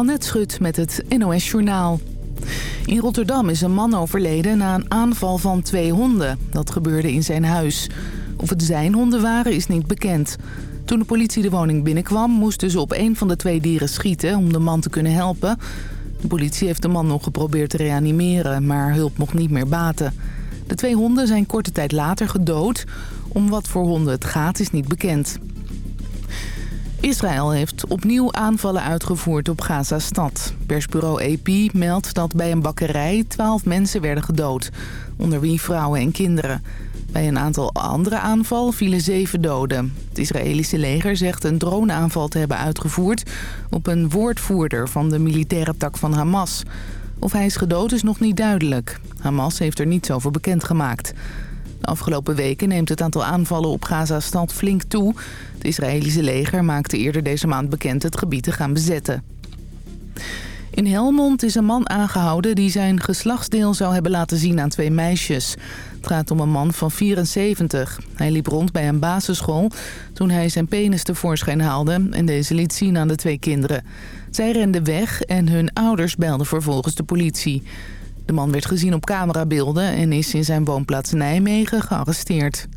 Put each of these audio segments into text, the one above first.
Annette Schut met het NOS Journaal. In Rotterdam is een man overleden na een aanval van twee honden. Dat gebeurde in zijn huis. Of het zijn honden waren is niet bekend. Toen de politie de woning binnenkwam moesten ze op een van de twee dieren schieten om de man te kunnen helpen. De politie heeft de man nog geprobeerd te reanimeren, maar hulp mocht niet meer baten. De twee honden zijn korte tijd later gedood. Om wat voor honden het gaat is niet bekend. Israël heeft opnieuw aanvallen uitgevoerd op Gaza-stad. Persbureau AP meldt dat bij een bakkerij 12 mensen werden gedood. Onder wie vrouwen en kinderen. Bij een aantal andere aanval vielen zeven doden. Het Israëlische leger zegt een droneaanval te hebben uitgevoerd... op een woordvoerder van de militaire tak van Hamas. Of hij is gedood is nog niet duidelijk. Hamas heeft er niets over bekendgemaakt. De afgelopen weken neemt het aantal aanvallen op Gaza-stad flink toe. Het Israëlische leger maakte eerder deze maand bekend het gebied te gaan bezetten. In Helmond is een man aangehouden die zijn geslachtsdeel zou hebben laten zien aan twee meisjes. Het gaat om een man van 74. Hij liep rond bij een basisschool toen hij zijn penis tevoorschijn haalde en deze liet zien aan de twee kinderen. Zij renden weg en hun ouders belden vervolgens de politie. De man werd gezien op camerabeelden en is in zijn woonplaats Nijmegen gearresteerd.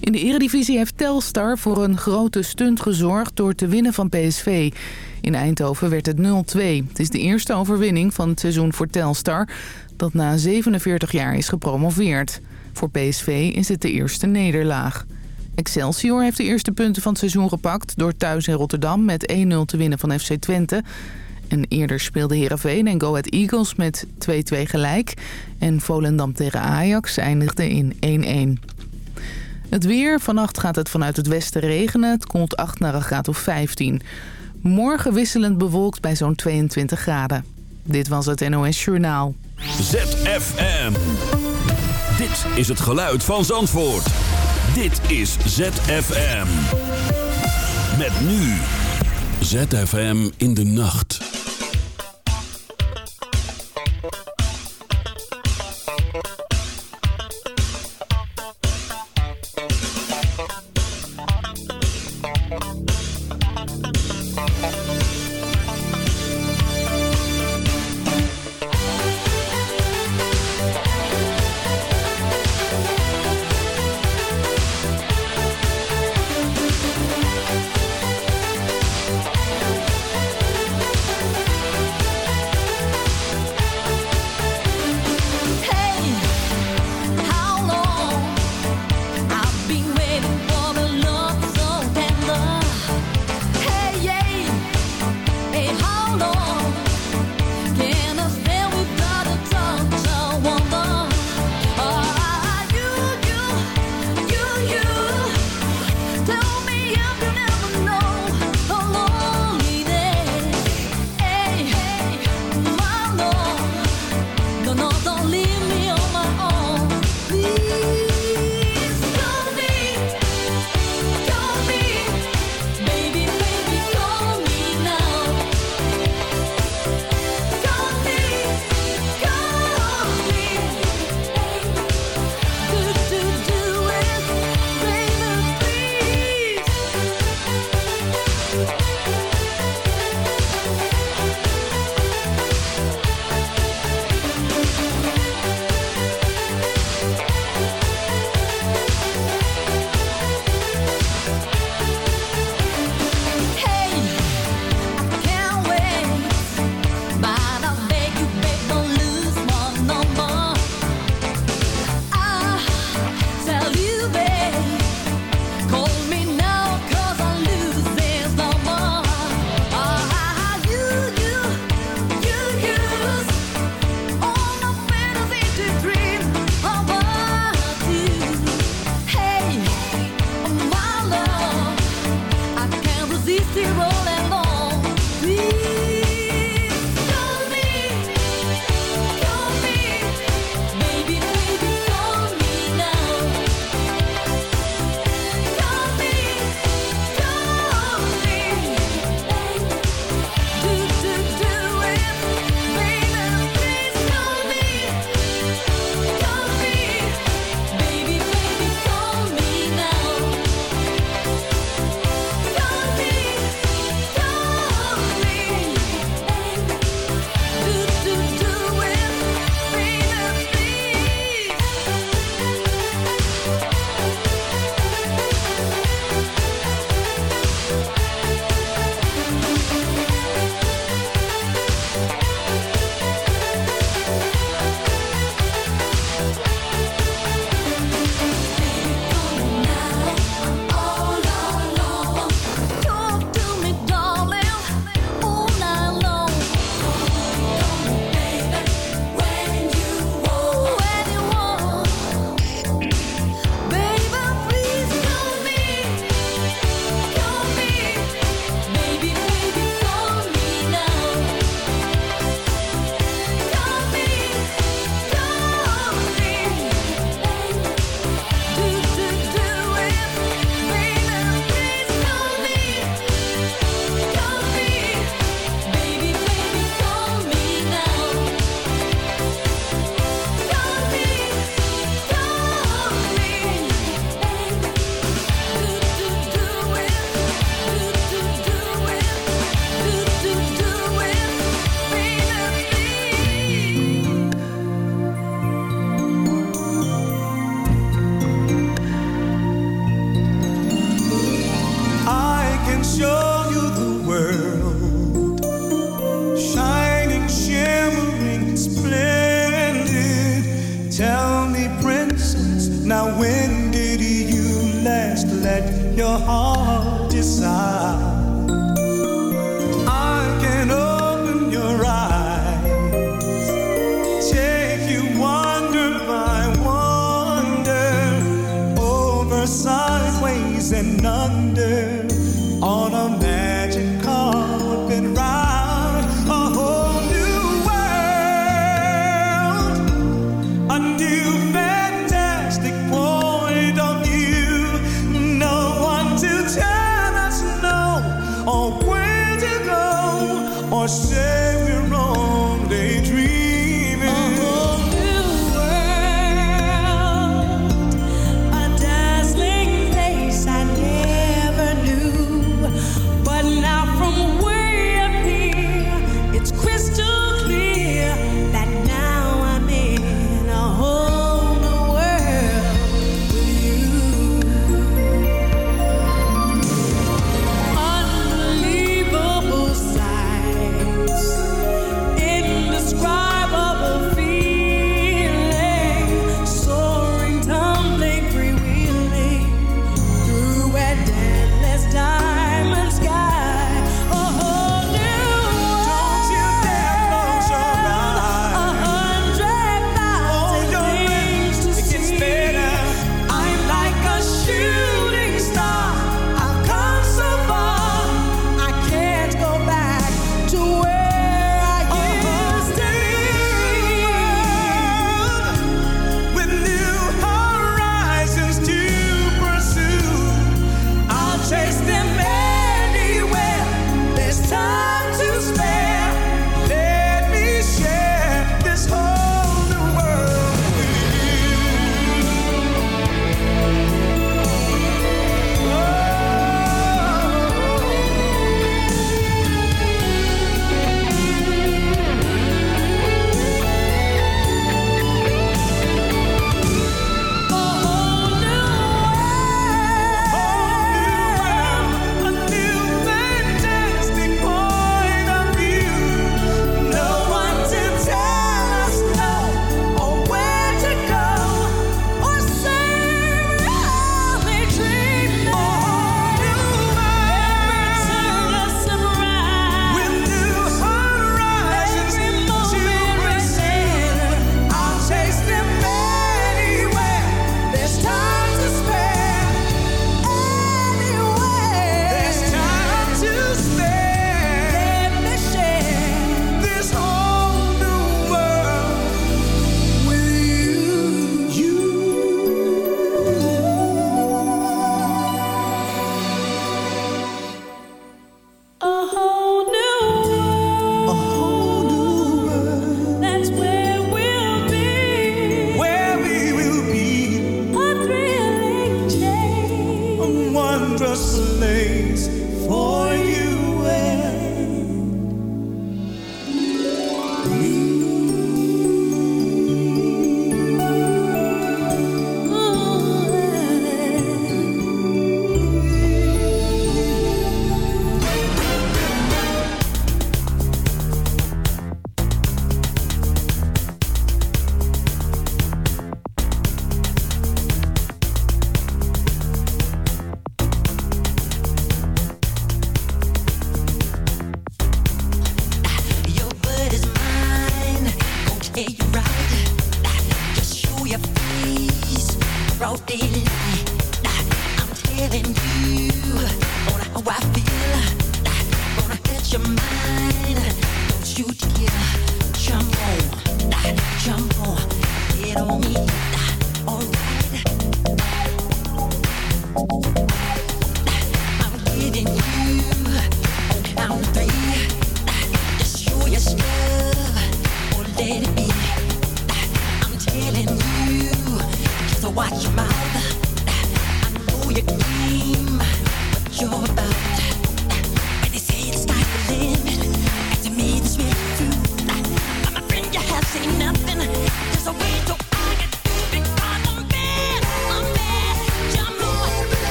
In de eredivisie heeft Telstar voor een grote stunt gezorgd door te winnen van PSV. In Eindhoven werd het 0-2. Het is de eerste overwinning van het seizoen voor Telstar... dat na 47 jaar is gepromoveerd. Voor PSV is het de eerste nederlaag. Excelsior heeft de eerste punten van het seizoen gepakt... door thuis in Rotterdam met 1-0 te winnen van FC Twente... En eerder speelden Heerenveen en Go Ahead Eagles met 2-2 gelijk. En Volendam tegen Ajax eindigde in 1-1. Het weer. Vannacht gaat het vanuit het westen regenen. Het komt 8 naar een graad of 15. Morgen wisselend bewolkt bij zo'n 22 graden. Dit was het NOS Journaal. ZFM. Dit is het geluid van Zandvoort. Dit is ZFM. Met nu. ZFM in de nacht.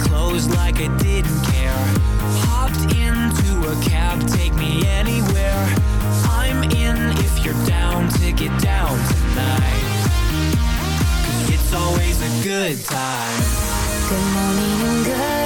clothes like I didn't care. Hopped into a cab, take me anywhere. I'm in if you're down to get down tonight. Cause it's always a good time. Good morning good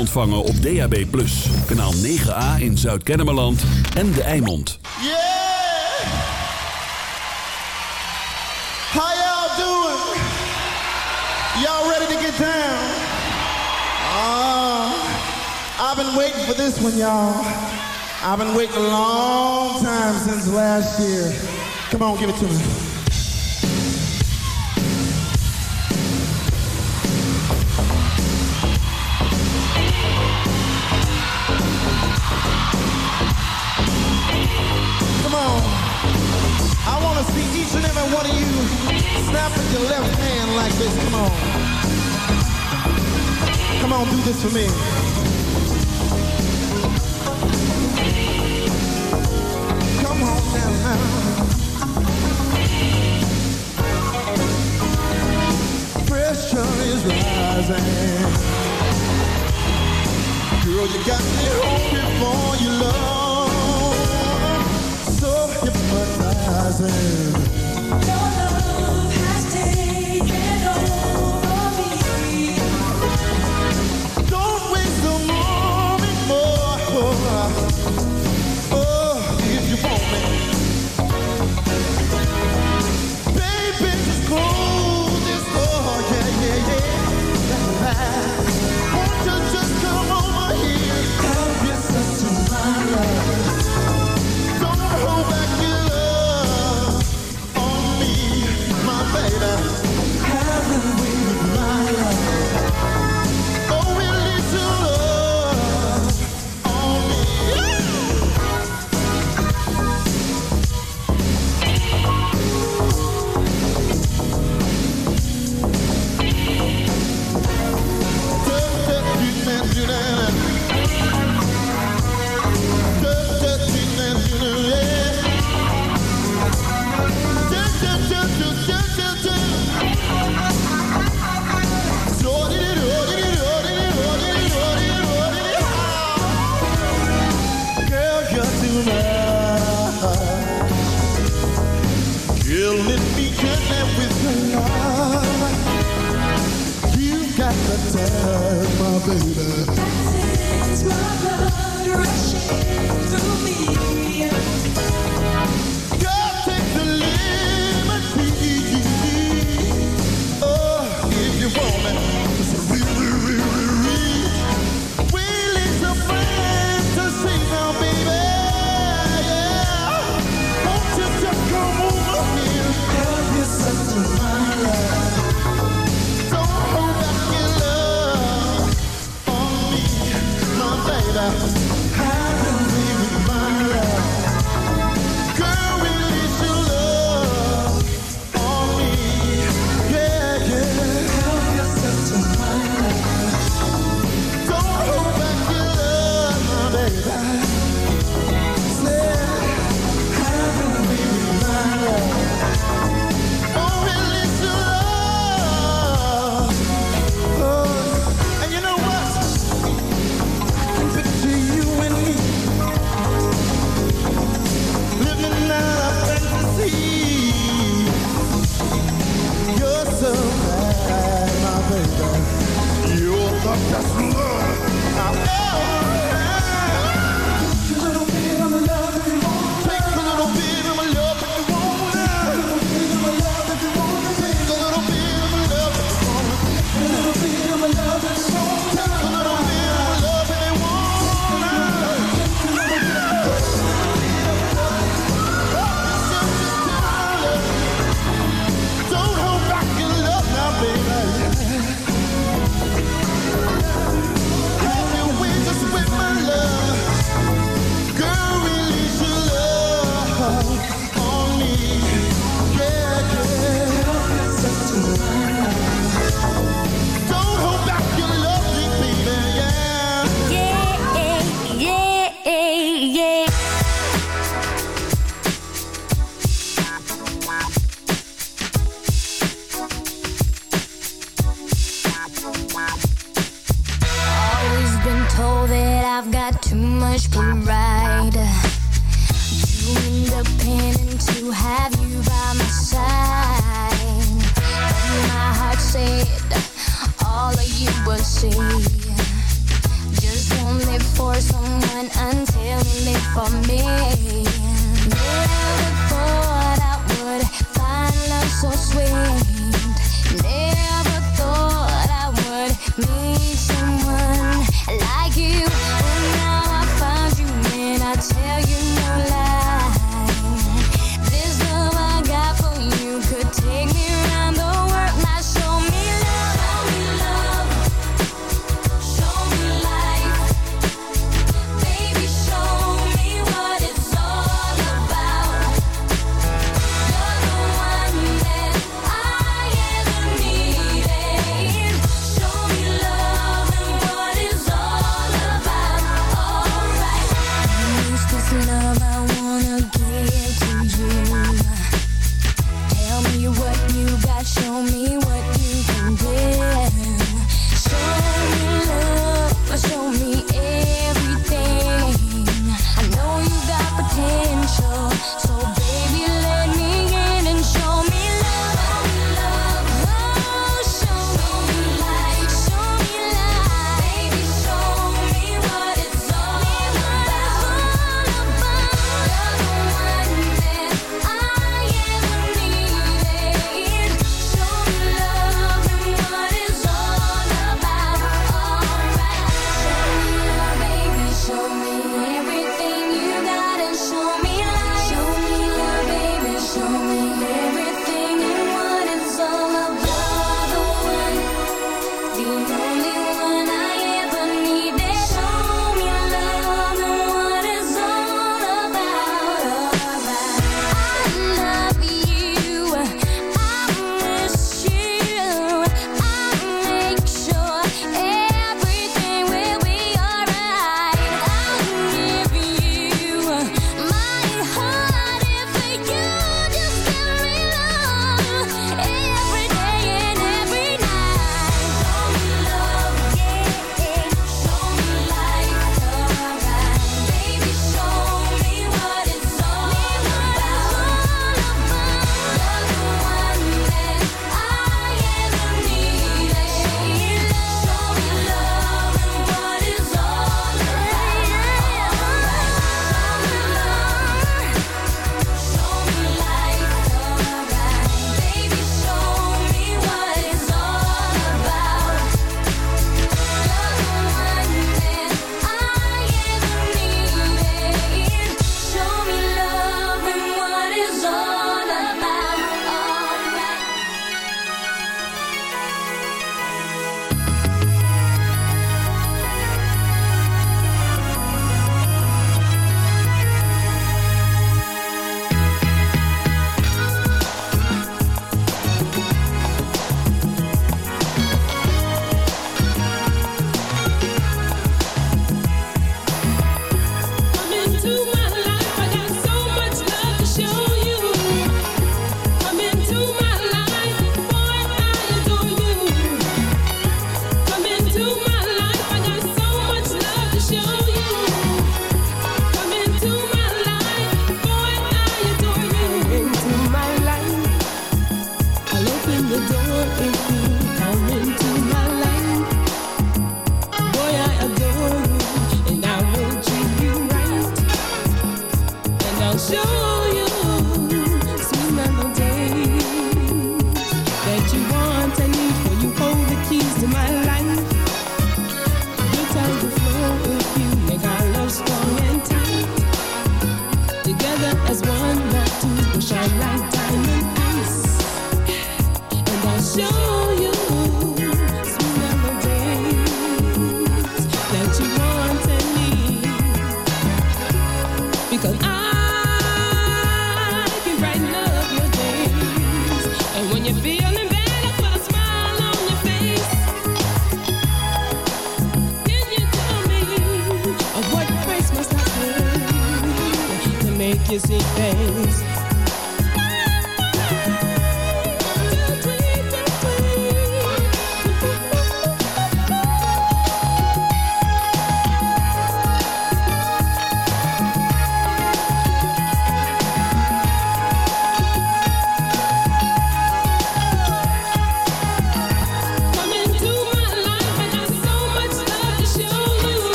ontvangen op DAB+. Kanaal 9A in Zuid-Kennemerland en De Eimond. Yeah! How y'all doing? Y'all ready to get down? Uh, I've been waiting for this one, y'all. I've been waiting a long time since last year. Come on, give it to me. One of you snap with your left hand like this. Come on. Come on, do this for me. Come on now. Pressure is rising. Girl, you got me hungry for your love. So hypnotizing. Your love.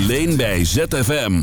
Alleen bij ZFM.